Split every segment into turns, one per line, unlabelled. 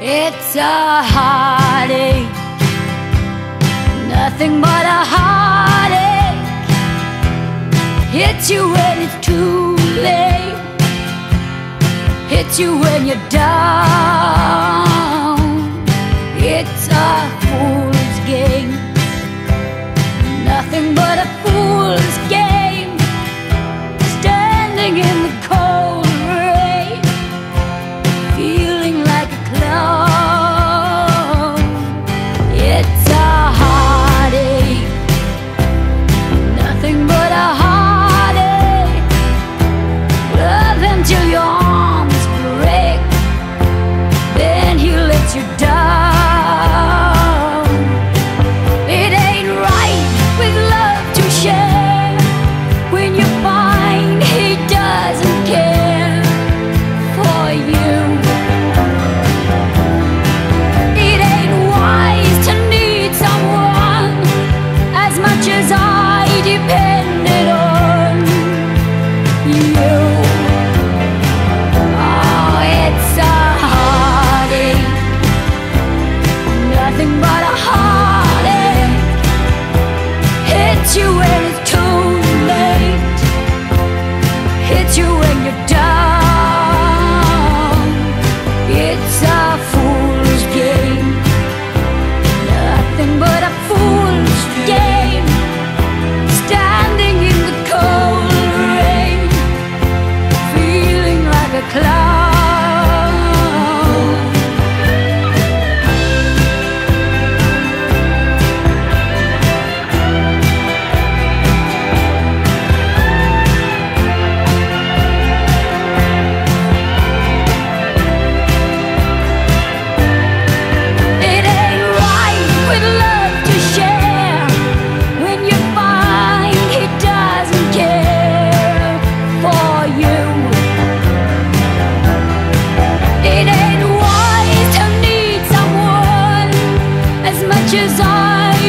It's a heartache, nothing but a heartache. Hits you when it's too late, hits you when you're down. It's a fool's game.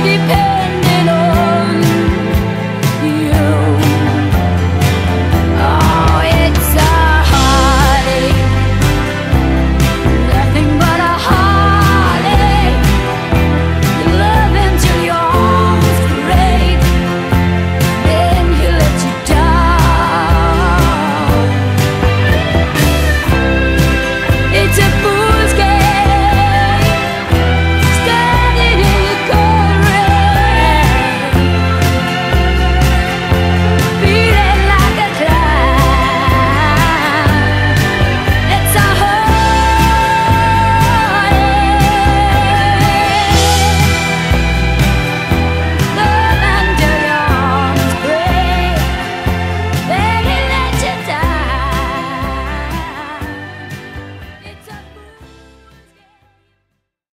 depend